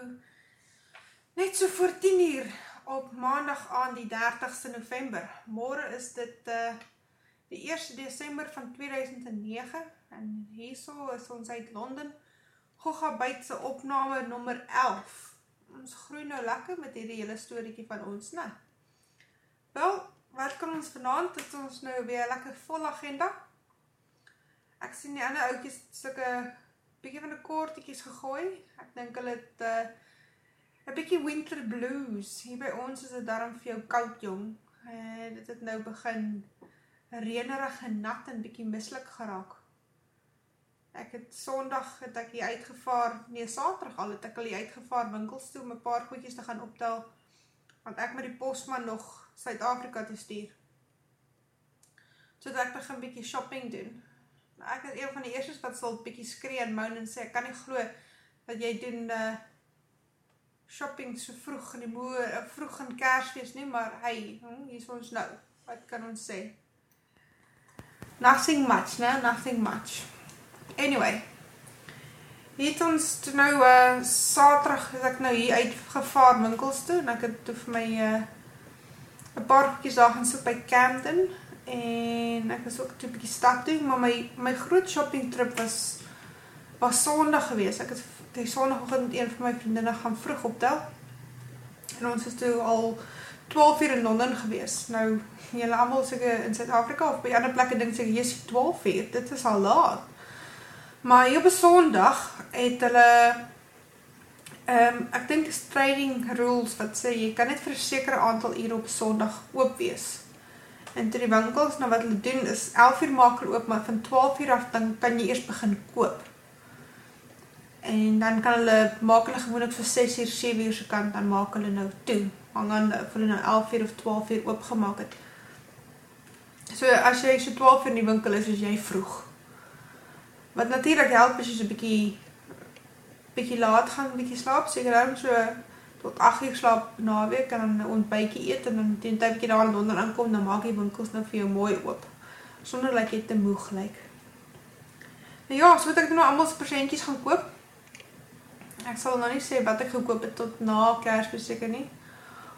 dit nou net so voor 10 uur op maandag aan die 30ste november. Morgen is dit uh, die 1 december van 2009 en hierso is ons uit Londen. Gogabytse opname nummer 11. Ons groei nou lekker met hierdie hele storiekie van ons, ne? Wel, wat kan ons vanavond, het ons nou weer lekker vol agenda. Ek sien die ander oudjes stikke bykie van die koortiekies gegooi. Ek dink hulle het uh, een bykie winter blues. Hier by ons is het daarom vir jou koud jong. Uh, dit het nou begin reenerig en nat en bykie mislik geraak. Ek het sondag het ek hier uitgevaar, nee saterig al het ek al hier uitgevaar winkels toe om een paar goedjes te gaan optel, want ek met die postman nog Suid-Afrika te stuur. So dat ek begin bykie shopping doen ek is een van die eerstes wat sal bykie skree en moan en sê, ek kan nie glo dat jy doen uh, shopping so vroeg in die moe, uh, vroeg in kersfeest nie, maar hey, hm, hier is ons nou, wat kan ons sê? Nothing much, ne? Nothing much. Anyway, hier het ons nou, uh, saterig het ek nou hier uitgevaar winkels toe, en ek het toe vir my uh, een paar goedjes daar gaan soek by Camden, en ek was ook toe bykie stap toe, maar my, my groot shopping trip was, was sondag gewees, ek het die sondagochtend met een van my vriendinne gaan vroeg optel, en ons is toe al 12 uur in Londen gewees, nou, jylle allemaal sêke in Zuid-Afrika, of by ander plekke denk sêke, jy is 12 uur, dit is al laat, maar hier op een sondag, het hulle, um, ek denk is trading rules, wat sê, jy kan net vir een sekere aantal uur op sondag oop wees, En toe die winkels, nou wat hulle doen, is 11 uur maak hulle oop, maar van 12 uur af, dan kan jy eerst begin koop. En dan kan hulle, maak hulle gewoon ook vir 6 uur, 7 uur se kant, dan maak hulle nou toe. Hang aan, of hulle nou 11 uur of 12 uur oopgemaak het. So, as jy so 12 uur in die winkel is, is jy vroeg. Wat natuurlijk help, is jy so bykie, bykie laat gaan, bykie slaap, seker daarom so tot 8 uur slaap na week en dan een ontbijtje eet en dan die typje daar in Londen aankom, dan maak die winkels nou vir jou mooi oop. Sonder dat jy te moe gelijk. Nou ja, so het ek nou allemaal percentjes gaan koop. Ek sal nou nie sê wat ek gekoop het tot na kersbeseker nie.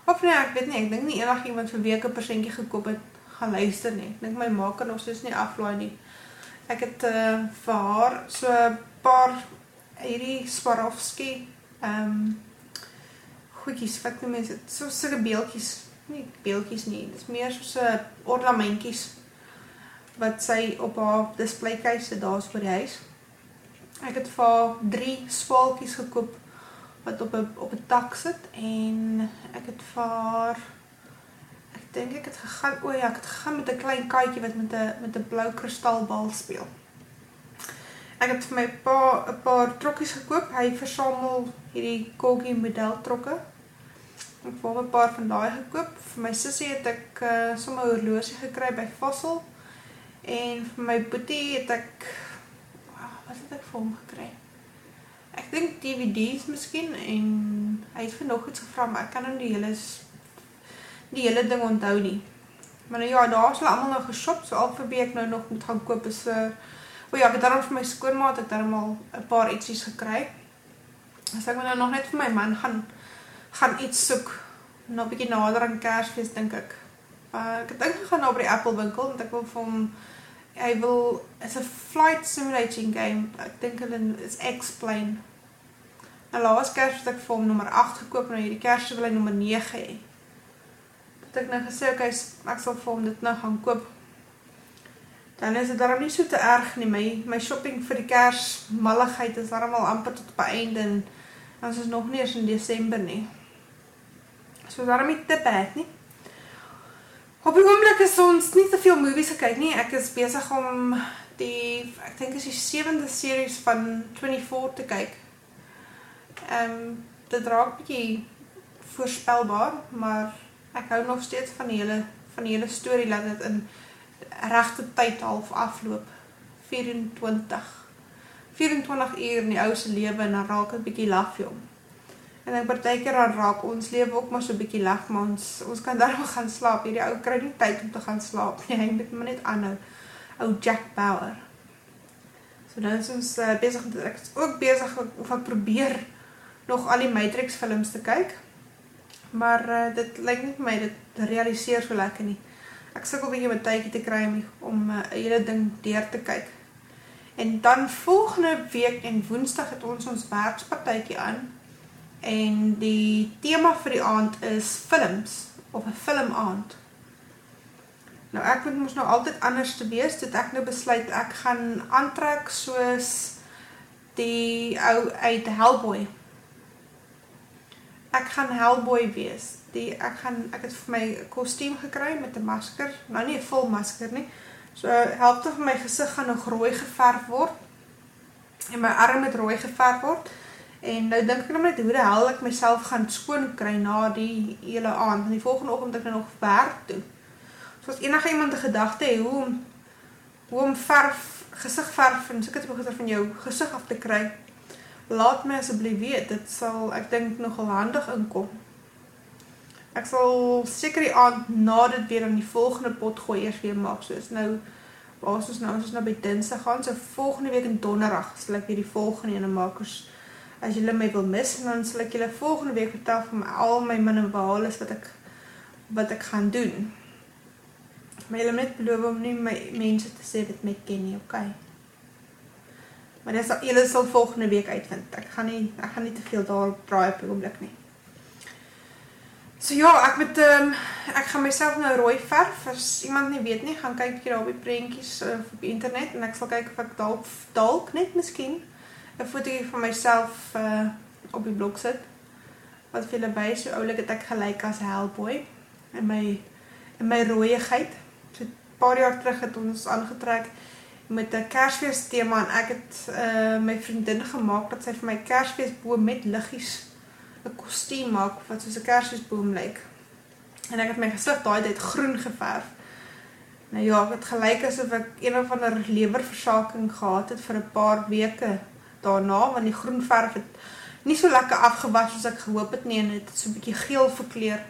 Of nee, ek weet nie, ek denk nie enig iemand vir week een percentje gekoop het, gaan luister nie. Ek denk my ma kan nog soos nie aflaai nie. Ek het uh, vir haar so paar hierdie Swarovski um, goedjies, wat noem mens het, so sikke beeltjies, nie beeltjies nie, dit is meer soos ornamentjies, wat sy op haar displaykeise daar is voor die huis. Ek het vir drie swalkies gekoop, wat op een, op een tak sit, en ek het vir, ek denk ek het gegaan, o ja, ek het gegaan met een klein kaaikie, wat met een, met een blauw kristalbal speel. Ek het vir my pa, een paar trokkies gekoop, hy versamel hierdie Kogi model trokke, Ek het een paar van die gekoop. Vir my sissie het ek uh, somme horlosie gekry by Fossil. En vir my boetie het ek, oh, wat het ek vir hom gekry? Ek dink DVD's miskien en hy het nog iets gevra, maar ek kan hem die hele, die hele ding onthou nie. Maar nou ja, daar is hulle allemaal nou geshop, so al voorbij ek nou nog moet gaan koop is, uh, o ja, ek het daarom vir my skoonmaat, het daarom al een paar ietsjes gekry. Dus ek moet nou nog net vir my man gaan, gaan iets soek, nou bykie nader aan kersfeest, denk ek. Uh, ek denk ek gaan nou by die Apple winkel, want ek wil vir hom, hy wil, it's a flight simulating game, ek denk hulle is X-Plane. Nou laas kersfeest ek vir hom nummer 8 gekoop, nou hierdie kersfeest wil hy nummer 9 hee. Dat ek nou gesê, ok, ek sal vir hom dit nou gaan koop. Dan is het daarom nie so te erg nie, my, my shopping vir die kersmalligheid is daarom al amper tot op einde, en dan is nog nie eens in december nie so daarom nie te bad nie. Op die oomlik is ons nie te veel movies gekyk nie, ek is bezig om die, ek denk is die 7de series van 24 te kyk. Um, dit raak bykie voorspelbaar, maar ek hou nog steeds van die hele, van die hele story, laat het in rechte tyd half afloop. 24. 24 uur in die ouse lewe en dan raak het bykie lafjong. En ek partykeer dan raak ons lewe ook maar so bietjie lag, maar ons ons kan daarom gaan slaap. Hierdie ou kry nie tyd om te gaan slaap nie. Hy moet maar net aanhou. Ou Jack Bauer. So nou is ons uh, besig met ek is ook besig of ek probeer nog al die Matrix films te kyk. Maar uh, dit lyk nie vir my dit realiseer so lekker nie. Ek sukkel bietjie met tydjie te kry om om 'n uh, hele ding deur te kyk. En dan volgende week en Woensdag het ons ons werkspartytjie aan. En die tema vir die aand is films of 'n filmaand. Nou ek moet mos nou altyd anders te wees, dit ek nou besluit ek gaan aantrek soos die ou uit Hellboy. Ek gaan Hellboy wees. Die ek gaan ek het vir my kostuum gekry met 'n masker, nou nie 'n vol masker nie. So helfte van my gesig gaan nog rooi geverf word en my arm met rooi geverf word. En nou dink ek net hoe die hel ek myself gaan skoon kry na die hele aand. En die volgende oggend ek nog werk toe. So as enige iemand 'n gedagte het hoe om hoe om verf, gesig verf en sulke tipe goeder van jou gesig af te kry, laat my asseblief weet. Dit sal ek dink nogal handig inkom. Ek sal seker die aand na dit weer aan die volgende pot gooi eers weer maak. So is nou waar ons nou ons is nou by Dinsdag gaan. So volgende week in Donderdag sal ek weer die volgende ene maak. As julle my wil mis, dan sal ek julle volgende week vertel van al my minimale wat ek wat ek gaan doen. Maar jy moet beloof om nie my mense te sê wat my ken nie, okay? Maar dis julle sal volgende week uitvind. Ek gaan nie ek gaan nie te veel daar draai op die oomblik nie. So ja, ek met ehm um, ek gaan myself nou rooi verf. As iemand nie weet nie, gaan kyk bietjie daar op die prentjies uh, op die internet en ek sal kyk of ek dalk dalk net miskien 'n fotootjie van myself uh op die blok sit. Wat vir julle wys hoe oulik dit ek gelyk as Hellboy en my en my rooiigheid paar jaar terug het ons aangetrek met 'n Kersfees tema en ek het uh my vriendin gemaak dat sy vir my Kersfeesboom met liggies 'n kostuum maak wat soos 'n Kersfeesboom lyk. En ek het my gesig daai tyd groen geverf. Nou ja, dit gelyk asof ek een of ander lewerversaking gehad het vir 'n paar weke daarna want die groen verf het nie so lekker afgewas soos ek gehoop het nie en dit het so 'n bietjie geel verkleur.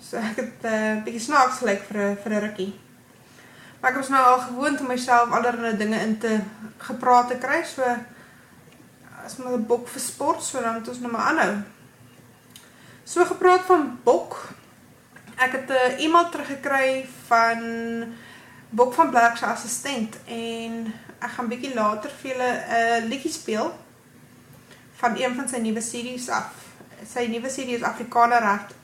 So ek het 'n uh, bietjie snaaks gelyk vir 'n vir 'n rukkie. Maar ek was nou al gewoond om myself allerlei dinge in te gepraat te kry. So as my bok vir sport, so dan het ons nou maar aanhou. So gepraat van bok. Ek het 'n e-mail teruggekry van Bok van Blerk se assistent en ek gaan bietjie later vir julle 'n liedjie speel van een van sy nuwe series af. Sy nuwe serie is Afrikaner Hart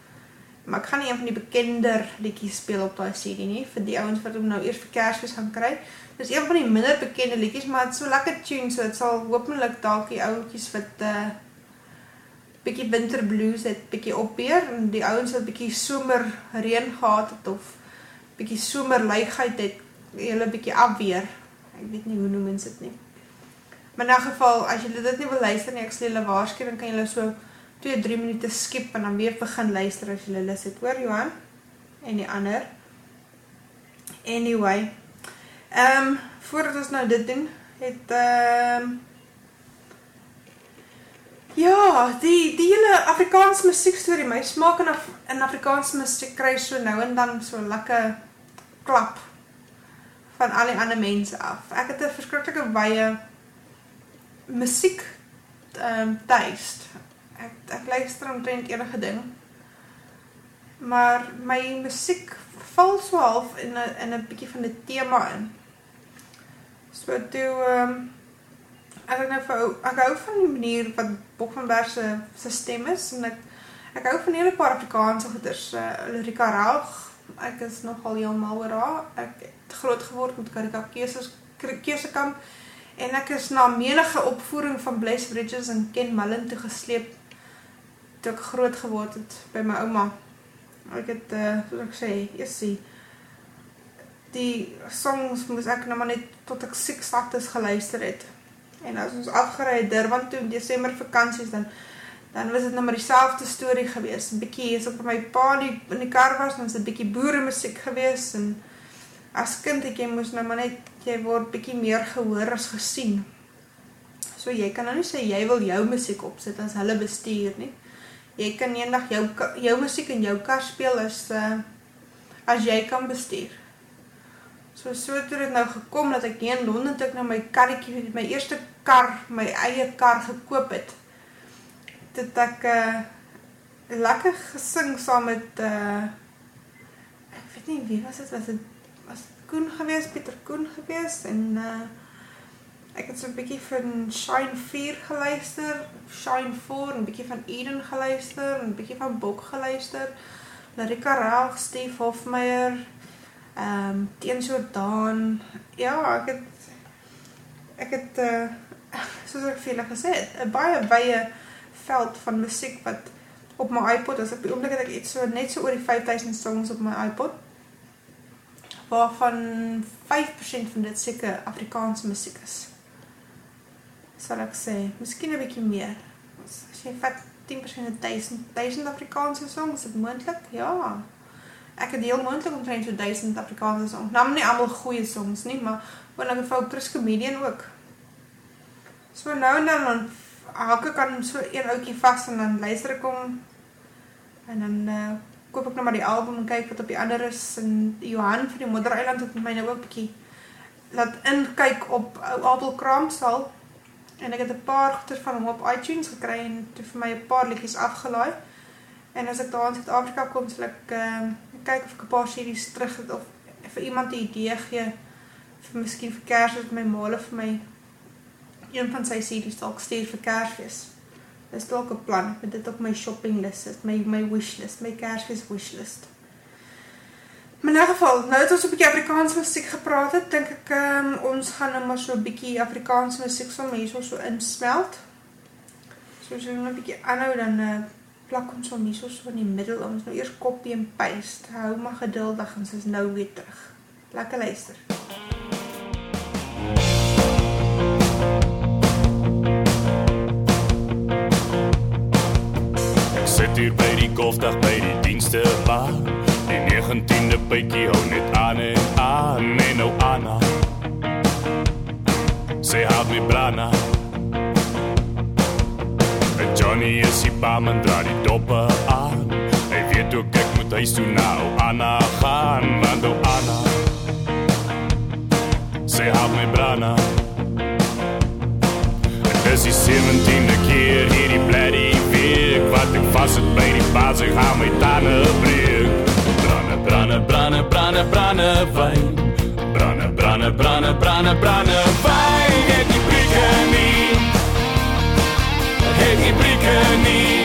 maar ek gaan nie een van die bekender liedjies speel op daai CD nie vir die ouens wat hom nou eers vir Kersfees gaan kry. Dis een van die minder bekende liedjies, maar dit so lekker tune so dit sal hopelik dalk die ouetjies wat 'n uh, eh, bietjie winter blues het bietjie opbeer en die ouens wat bietjie somer reën gehad het of bietjie somer luigheid het, hulle bietjie afweer. Ek weet nie hoe noem mens dit nie. Maar in geval as jy dit nie wil luister nie, ek sê hulle waarskuwing kan jy so 2, 3 minute skip en dan weer begin luister as jy lus het. Hoor Johan? En die ander. Anyway. Ehm um, voordat ons nou dit doen, het ehm um, Ja, die die hele Afrikaanse musiekstorie, my smaak in Af in Afrikaanse musiek kry so nou en dan so lekker klap van al die ander mense af. Ek het 'n verskriklike baie musiek ehm um, taste ek ek luister omtrent enige ding. Maar my musiek val so half in 'n in 'n bietjie van 'n tema in. So toe ehm um, ek het nou vir ek hou van die manier wat Bok van Berg se se stem is en ek ek hou van hele paar Afrikaanse goeters. Uh, Lirika Raug, ek is nogal heeltemal oor haar. Ek het groot geword met Karika Keuses Keusekamp en ek is na menige opvoering van Bless Bridges en Ken Mullen toe gesleep toe ek groot geword het by my ouma. Ek het uh soos ek sê, esie die songs moes ek nou maar net tot ek siek status geluister het. En as ons afgery het Durban toe in Desember vakansies dan dan was dit nou maar dieselfde storie gewees. 'n Bietjie is op my pa die, in die kar was, was dit 'n bietjie boere musiek gewees en as kind ek jy moes nou maar net jy word bietjie meer gehoor as gesien. So jy kan nou nie sê jy wil jou musiek opsit as hulle bestuur nie jy kan eendag jou jou musiek in jou kar speel as uh, as jy kan bestuur. So so het dit nou gekom dat ek in Londen toe ek nou my karretjie my eerste kar, my eie kar gekoop het. Dit ek uh lekker gesing saam met uh ek weet nie wie was dit was dit was Koen geweest, Pieter Koen geweest en uh ek het so 'n bietjie van Shine 4 geluister, Shine 4 en 'n bietjie van Eden geluister en 'n bietjie van Bok geluister. Larika Raag, Steve Hofmeyer, ehm um, Teen Jordan. Ja, ek het ek het uh soos ek vir julle gesê het, 'n baie wye veld van musiek wat op my iPod is. Op die oomblik het ek iets so net so oor die 5000 songs op my iPod. Waarvan 5% van dit seker Afrikaanse musiek is. Sal ek sê, miskien 'n bietjie meer. As jy vat 10% 1000 1000 Afrikaanse songs, is dit moontlik? Ja. Ek het heel moontlik omtrent so 1000 Afrikaanse songs. Nou nie almal goeie songs nie, maar ek het vir Chris Comedian ook. So nou en dan dan haak ek aan so een ouetjie vas en dan luister ek hom en dan uh, koop ek nou maar die album en kyk wat op die ander is en Johan van die Moddereiland het my nou ook 'n bietjie laat inkyk op ou Abel Kraamsal en ek het 'n paar goeders van hom op iTunes gekry en toe vir my 'n paar liedjies afgelaai. En as ek daar in Suid-Afrika kom, sal ek ehm uh, kyk of ek 'n paar series terug het of vir iemand 'n idee gee vir miskien vir Kersfees met my ma of vir my een van sy series dalk stuur vir Kersfees. Dis dalk 'n plan, met dit op my shopping list, is my my wish list, my Kersfees wish list. Maar in 'n geval, nou het ons 'n bietjie Afrikaans musiek gepraat het, dink ek um, ons gaan nou maar so 'n bietjie Afrikaans musiek sommer hierso so insmelt. So as jy nou 'n bietjie aanhou dan uh, plak ons hom hierso so in die middel. Ons nou eers copy en paste. Hou maar geduldig, ons is nou weer terug. Lekker luister. sit hier by die golfdag by die dienste bar. Die 19de bytjie hou net aan en aan en nou Anna. Sy hou my brana. En Johnny is die barman dra die doppe aan. Hy weet ook ek moet huis toe nou Anna gaan, want nou Anna. Sy hou my brana. Dis die 17de keer hierdie bloody week wat ek vas het by die baas ek hou my tande breek. Branne, branne, branne, branne, branne, wyn. Branne, branne, branne, branne, branne, wyn. Het die brieke nie. Het die brieke nie.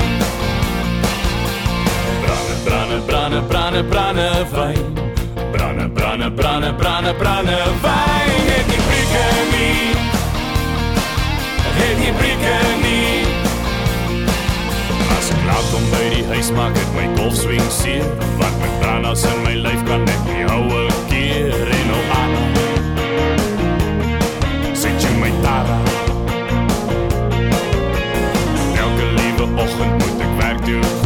Branne, branne, branne, branne, branne, wyn. Branne, branne, branne, branne, branne, wyn. Het die brieke nie het nie brieke nie As ek laat om by die huis maak het my golfswing seer. Wat my branas in my lyf kan ek nie hou keer. En nou Anna Sê jy my tara Elke liewe ochend moet ek werk toe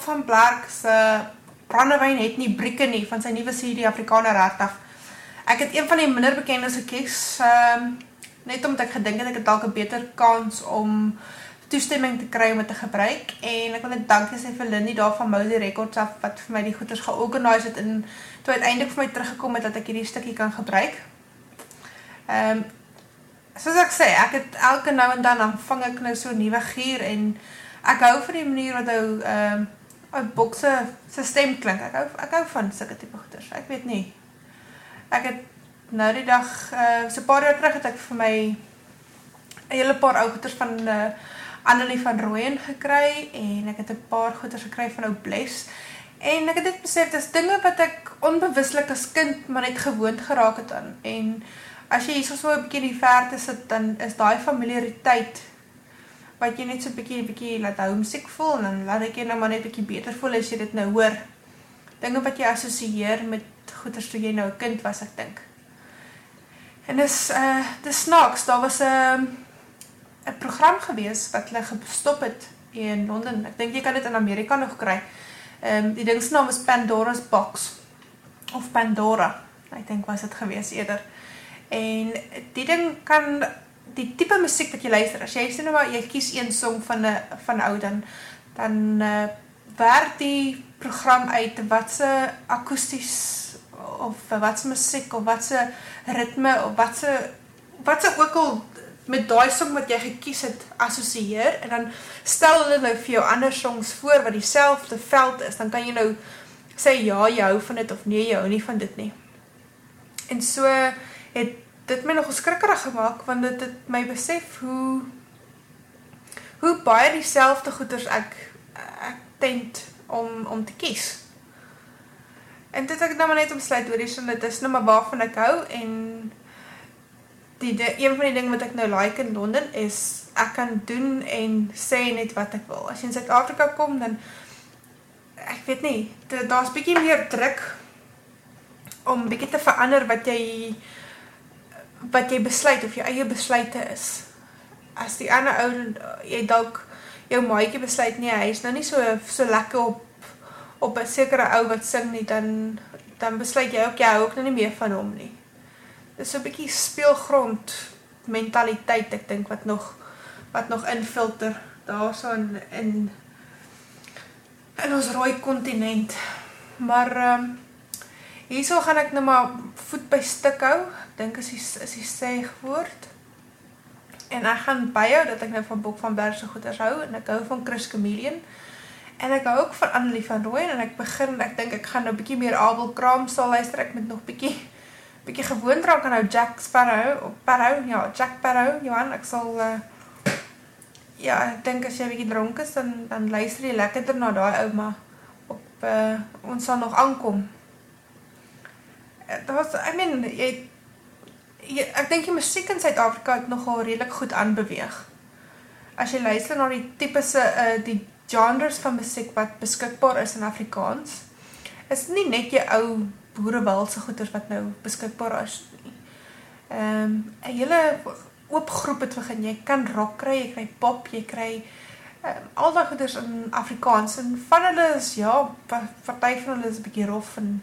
van Blerk se brandewyn het nie brieke nie van sy nuwe serie Afrikaner regtig. Ek het een van die minder bekendes gekies, ehm um, net omdat ek gedink het ek het dalk 'n beter kans om toestemming te kry om dit te gebruik en ek wil net dankie sê vir Lindy daar van Mosey Records af wat vir my die goeders georganiseer het en toe uiteindelik vir my teruggekom het dat ek hierdie stukkie kan gebruik. Ehm um, soos ek sê, ek het elke nou en dan dan vang ek nou so 'n nuwe gier en ek hou van die manier wat hy ehm um, 'n bokse se stem klink. Ek hou ek hou van sulke tipe goeders. Ek weet nie. Ek het nou die dag uh so 'n paar jaar terug het ek vir my 'n hele paar ou goeders van uh Annelie van Rooyen gekry en ek het 'n paar goeders gekry van ou Bless. En ek het dit besef dis dinge wat ek onbewuslik as kind maar net gewoond geraak het aan. En as jy hierso so 'n bietjie in die verte sit dan is daai familiariteit wat jy net so 'n bietjie bietjie laat homesick voel en laat ek jou nou maar net bietjie beter voel as jy dit nou hoor. Dinge wat jy assosieer met goeters toe jy nou 'n kind was, ek dink. En dis uh dis snaaks, daar was 'n uh, 'n program gewees wat hulle gestop het in Londen. Ek dink jy kan dit in Amerika nog kry. Ehm um, die ding se naam is Pandora's Box of Pandora. Ek dink was dit gewees eerder. En die ding kan die tipe musiek wat jy luister, as jy sê nou maar jy kies een song van 'n van ou dan dan uh, werk die program uit wat se akoesties of wat se musiek of wat se ritme of wat se wat se ook al met daai song wat jy gekies het assosieer en dan stel hulle nou vir jou ander songs voor wat dieselfde veld is, dan kan jy nou sê ja, jy hou van dit of nee, jy hou nie van dit nie. En so het dit my nog skrikkerig gemaak want dit het my besef hoe hoe baie dieselfde goeders ek ek tent om om te kies. En dit ek nou maar net omsluit hoor, dis dit is nou maar waarvan ek hou en die, die een van die dinge wat ek nou like in Londen is ek kan doen en sê net wat ek wil. As jy in Suid-Afrika kom dan ek weet nie, daar's bietjie meer druk om bietjie te verander wat jy wat jy besluit of jou eie besluite is. As die ander ou jy dalk jou maatjie besluit nee, hy is nou nie so so lekker op op 'n sekere ou wat sing nie, dan dan besluit jy ook jy hou ook nou nie meer van hom nie. Dis so 'n bietjie speelgrond mentaliteit ek dink wat nog wat nog infilter daarson in in ons rooi kontinent. Maar ehm um, hierso gaan ek nou maar voet by stuk hou dink is is die sê woord. En ek gaan byhou dat ek nou van Bok van Berg se goeders hou en ek hou van Chris Chameleon. En ek hou ook van Annelie van Rooyen en ek begin ek dink ek gaan nou bietjie meer Abel Kraam sal luister ek met nog bietjie bietjie gewoond raak aan nou Jack Sparrow of Sparrow ja Jack Sparrow Johan ek sal uh, ja ek dink as jy bietjie dronk is dan dan luister jy lekkerder na daai ouma op uh, ons sal nog aankom. Eh, dit was I mean jy, ek dink die musiek in Suid-Afrika het nogal redelik goed aanbeweeg. As jy luister na die tipiese uh die genres van musiek wat beskikbaar is in Afrikaans, is nie net jou ou boerewilse goeters wat nou beskikbaar is nie. Ehm um, 'n hele oop groep het begin. Jy kan rock kry, jy kry pop, jy kry um, al daai goeters in Afrikaans en van hulle is ja, party van hulle is 'n bietjie rof en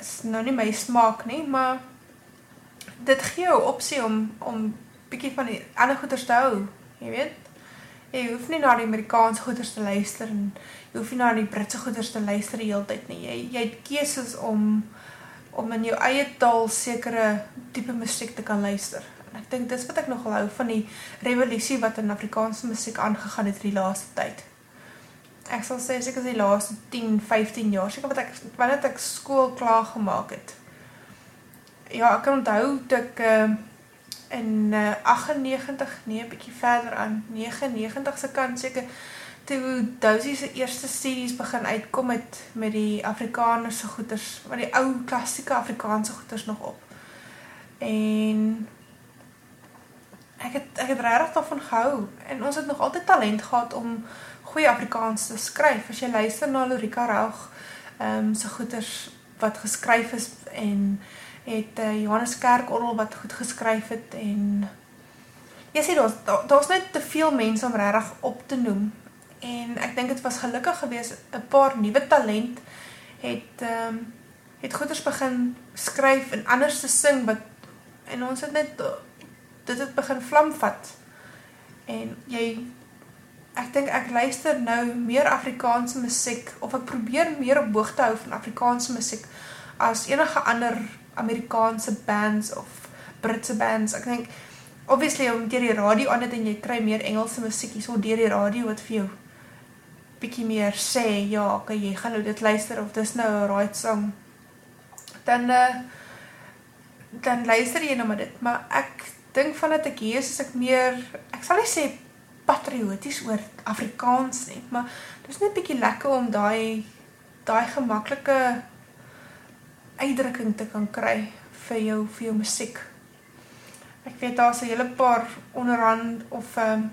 is nou nie my smaak nie, maar dit gee jou opsie om om bietjie van die ander goeters te hou, jy weet. Jy hoef nie na die Amerikaanse goeters te luister en jy hoef nie na die Britse goeters te luister die hele tyd nie. Jy jy het keuses om om in jou eie taal sekere tipe musiek te kan luister. En ek dink dis wat ek nogal hou van die revolusie wat in Afrikaanse musiek aangegaan het die laaste tyd. Ek sal sê seker die laaste 10, 15 jaar, seker wat ek wanneer ek skool klaar gemaak het ja, ek kan onthou dat ek uh, in uh, 98, nee, 'n bietjie verder aan 99 se kant seker toe Dousie se eerste series begin uitkom het met die Afrikaanse goeters, met die ou klassieke Afrikaanse goeters nog op. En ek het ek het regtig daarvan gehou en ons het nog altyd talent gehad om goeie Afrikaans te skryf. As jy luister na Lorika Raug, ehm um, se goeters wat geskryf is en het uh, Johannes Kerkorrel wat goed geskryf het en jy sê daar's daar's net te veel mense om regtig op te noem en ek dink dit was gelukkig geweest 'n paar nuwe talent het ehm um, het goeders begin skryf en anders te sing wat en ons het net dit het begin vlam vat. En jy ek dink ek luister nou meer Afrikaanse musiek of ek probeer meer op hoogte hou van Afrikaanse musiek as enige ander Amerikaanse bands of Britse bands. Ek dink obviously om deur die radio aan dit en jy kry meer Engelse musiek hier so deur die radio wat vir jou bietjie meer sê ja, okay, jy gaan nou dit luister of dis nou 'n right song. Dan uh, dan luister jy nou maar dit, maar ek dink vandat ek hier is, is ek meer ek sal nie sê patrioties oor Afrikaans nie, maar dit is net bietjie lekker om daai daai gemaklike uitdrukking te kan kry vir jou vir jou musiek. Ek weet daar's 'n hele paar onderhand of ehm um,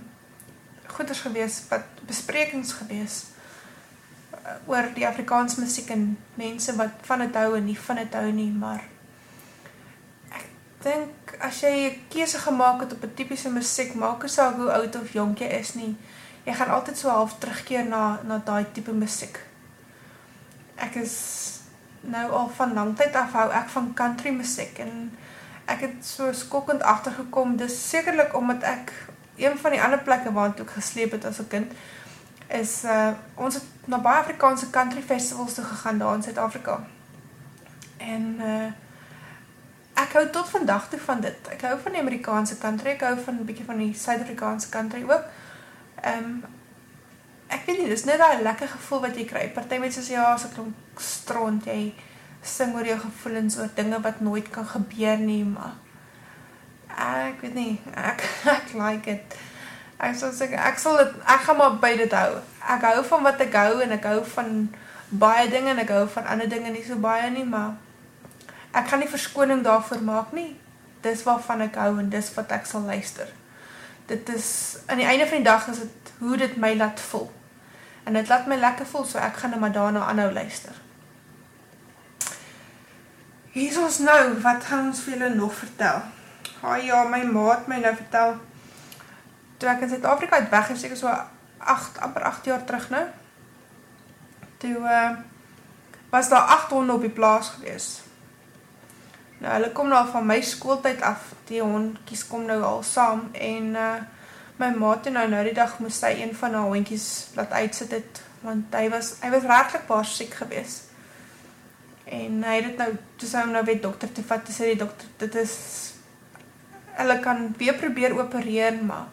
goeders gewees wat besprekings gewees uh, oor die Afrikaans musiek en mense wat van dit hou en nie van dit hou nie, maar ek dink as jy 'n keuse gemaak het op 'n tipiese musiek, maak nie saak hoe oud of jonk jy is nie, jy gaan altyd so half terugkeer na na daai tipe musiek. Ek is nou al van lank tyd af hou ek van country musiek en ek het so skokkend agtergekom dis sekerlik omdat ek een van die ander plekke waar ek gesleep het as 'n kind is uh ons het na baie Afrikaanse country festivals toe gegaan daar in Suid-Afrika. En uh ek hou tot vandag toe van dit. Ek hou van die Amerikaanse country, ek hou van 'n bietjie van die Suid-Afrikaanse country ook. Ehm um, ek weet nie, dis net daai lekker gevoel wat jy kry. Party mense sê ja, ek klomp stront jy sing oor jou gevoelens oor dinge wat nooit kan gebeur nie, maar ek weet nie, ek ek like it. Ek sal sê ek sal dit ek gaan maar by dit hou. Ek hou van wat ek hou en ek hou van baie dinge en ek hou van ander dinge nie so baie nie, maar ek gaan nie verskoning daarvoor maak nie. Dis waarvan ek hou en dis wat ek sal luister. Dit is aan die einde van die dag is dit hoe dit my laat voel. En dit laat my lekker voel, so ek gaan net maar daarna aanhou luister. Hier is ons nou, wat gaan ons vir julle nog vertel? Ha ja, my maat my nou vertel toe ek in Suid-Afrika uit weg is, ek so 8 amper 8 jaar terug nou. Toe uh, was daar 8 honde op die plaas gewees. Nou hulle kom nou van my skooltyd af. Die hondjies kom nou al saam en uh, my maat nou nou die dag moes hy een van haar hondjies laat uitsit het want hy was hy was regtig baie siek gewees. En hy het dit nou toe sy hom nou weer dokter toe vat, sê die dokter dit is hulle kan weer probeer opereer, maar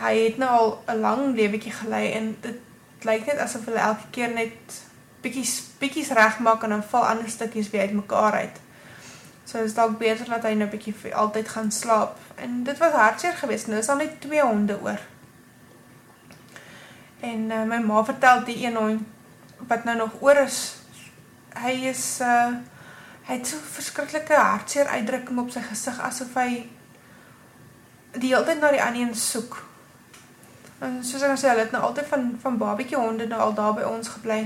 hy het nou al 'n lang lewetjie gelei en dit lyk net asof hulle elke keer net bietjies bietjies regmaak en dan val ander stukkies weer uitmekaar uit. So is dalk beter dat hy nou bietjie vir altyd gaan slaap. En dit was hartseer geweest. Nou is daar net twee honde oor. En uh, my ma vertel die een hond wat nou nog oor is, hy is uh hy het so verskriklike hartseer uitdrukking op sy gesig asof hy die hele tyd na die ander een soek. En soos ek sê, hulle het nou altyd van van babietjie honde nou al daar by ons gebly.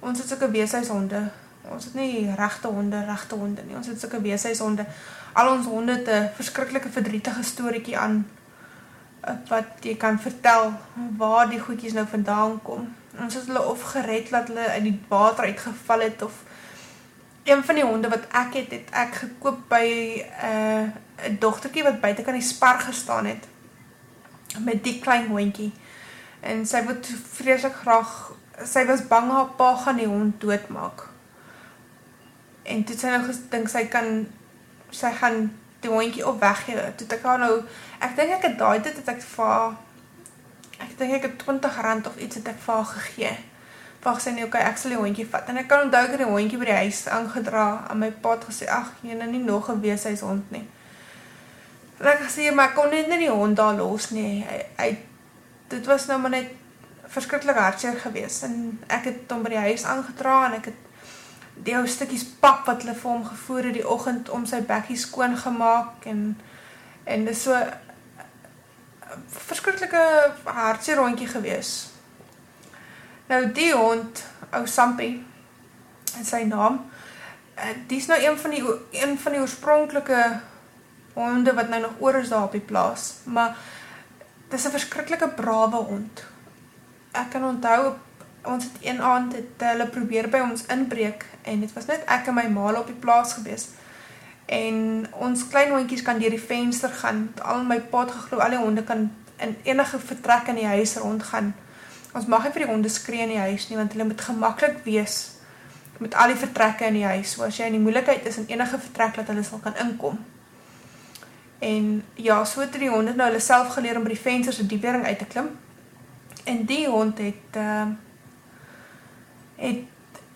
Ons het sulke weeshuishonde. Ons het nie regte honde, regte honde nie. Ons het sulke weeshuishonde. Al ons honde het 'n verskriklike verdrietige storieetjie aan eh, wat jy kan vertel waar die goedjies nou vandaan kom. Ons het hulle of gered dat hulle uit die water uitgeval het of een van die honde wat ek het, het ek gekoop by 'n uh, 'n dogtertjie wat buite kan die spar gestaan het met die klein hondjie. En sy wou vreeslik graag sy was bang haar pa gaan die hond doodmaak. En toe sy nou gedink sy kan sy gaan die hondjie op weggee. Toe ek haar nou ek dink ek het daai tyd het ek vir haar ek dink ek het 20 rand of iets het ek vir haar gegee. Wag sy nee, okay, ek sal die hondjie vat. En ek kan onthou ek het die hondjie by die huis aangedra aan my pa het gesê, "Ag, jy nou nie nog 'n weeshuishond nie." En ek sê, "Maar kon net nie die hond daar los nie. Hy, hy dit was nou maar net verskriklik hartseer geweest en ek het hom by die huis aangedra en ek het die ou stukkies pap wat hulle vir hom gevoer het die oggend om sy bekkie skoon gemaak en en dis so verskriklike hartseer rondjie geweest. Nou die hond, ou Sampie, in sy naam, eh, dis nou een van die een van die oorspronklike honde wat nou nog oor is daar op die plaas, maar dis 'n verskriklike brawe hond. ek kan onthou ons het een aand het hulle probeer by ons inbreek en dit was net ek en my ma op die plaas gewees. En ons klein hondjies kan deur die venster gaan. Al my pa het geglo al die honde kan in enige vertrek in die huis rondgaan. Ons mag nie vir die honde skree in die huis nie want hulle moet gemaklik wees met al die vertrekke in die huis. So as jy in die moeilikheid is in enige vertrek dat hulle sal kan inkom. En ja, so het die honde nou hulle self geleer om by die vensters se diepering uit te klim. En die hond het uh het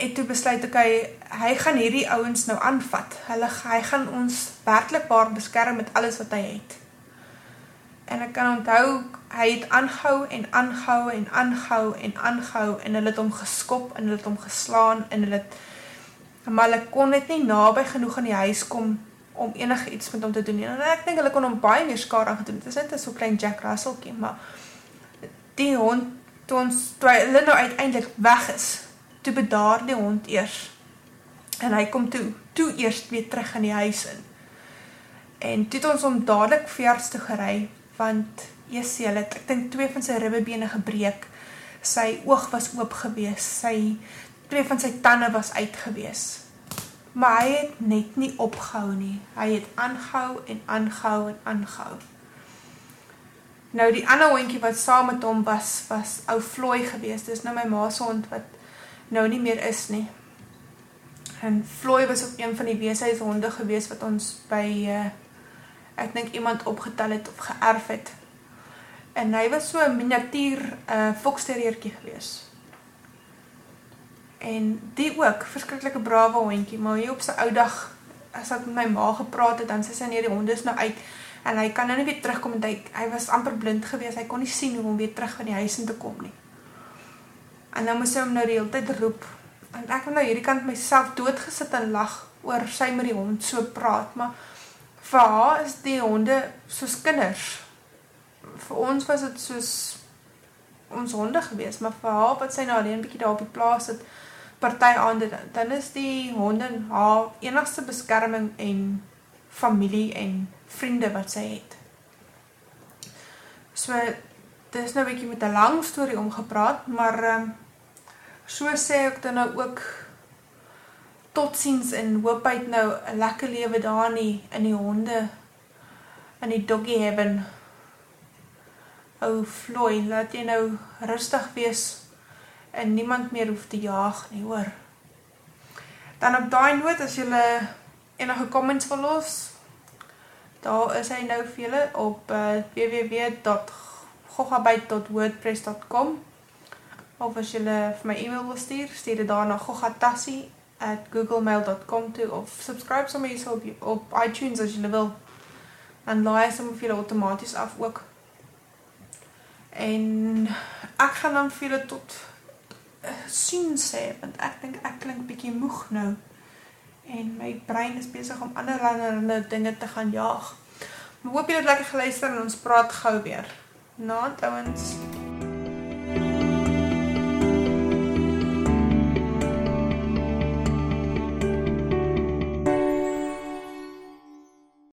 het toe besluit okay, hy gaan hierdie ouens nou aanvat. Hulle hy gaan ons werklikbaar beskerm met alles wat hy het. En ek kan onthou hy het aangehou en aangehou en aangehou en aangehou en hulle het hom geskop en hulle het hom geslaan en hulle het maar hulle kon net nie naby genoeg aan die huis kom om enige iets met hom te doen nie. En ek dink hulle kon hom baie meer skade gedoen. Dit is net 'n so klein Jack Russellkie, maar die hond toe ons toe hulle nou uiteindelik weg is, toe bedaar die hond eers. En hy kom toe toe eers weer terug in die huis in. En toe het ons hom dadelik veers toe gery want eers hy het ek dink twee van sy ribbebene gebreek. Sy oog was oop gewees. Sy twee van sy tande was uit gewees. Maar hy het net nie opgehou nie. Hy het aangehou en aangehou en aangehou. Nou die ander hondjie wat saam met hom was, was ou Floy geweest. Dis nou my ma se hond wat nou nie meer is nie. En Floy was ook een van die weeshuishonde geweest wat ons by uh, ek dink iemand opgetel het of geërf het. En hy was so 'n miniatuur uh, foksterriertjie geweest. En die ook, verskriklike brawe hondjie, maar hier op sy ou dag as ek met my ma gepraat het, dan sê sy nee, die hond is nou uit en hy kan nou nie weer terugkom en hy hy was amper blind geweest. Hy kon nie sien hoe om weer terug van die huis in te kom nie. En dan moes hy hom nou die hele tyd roep. En ek het nou hierdie kant myself doodgesit en lag oor sy met die hond so praat, maar vir haar is die honde soos kinders. Vir ons was dit soos ons honde geweest, maar vir haar wat sy nou alleen bietjie daar op die plaas het, party aande dan is die honde haar enigste beskerming en familie en vriende wat sy het. So dit is nou 'n bietjie met 'n lang storie omgepraat, maar ehm um, so sê ek dan nou ook totsiens en hoop hy nou 'n lekker lewe daar in die, in die honde in die doggy heaven. Ou Floyd, laat jy nou rustig wees en niemand meer hoef te jaag nie, hoor. Dan op daai noot as jy enige comments wil los, daar is hy nou vir julle op uh, www.gogabyte.wordpress.com of as jy vir my e-mail wil stuur, stuur dit daar na gogatassie@googlemail.com toe of subscribe sommer op op iTunes as jy wil. Dan laai sommer vir julle outomaties af ook. En ek gaan dan vir julle tot sien sê want ek dink ek klink bietjie moeg nou en my brein is besig om ander ander dinge te gaan jaag. Maar hoop julle het lekker geluister en ons praat gou weer. Naand ouens.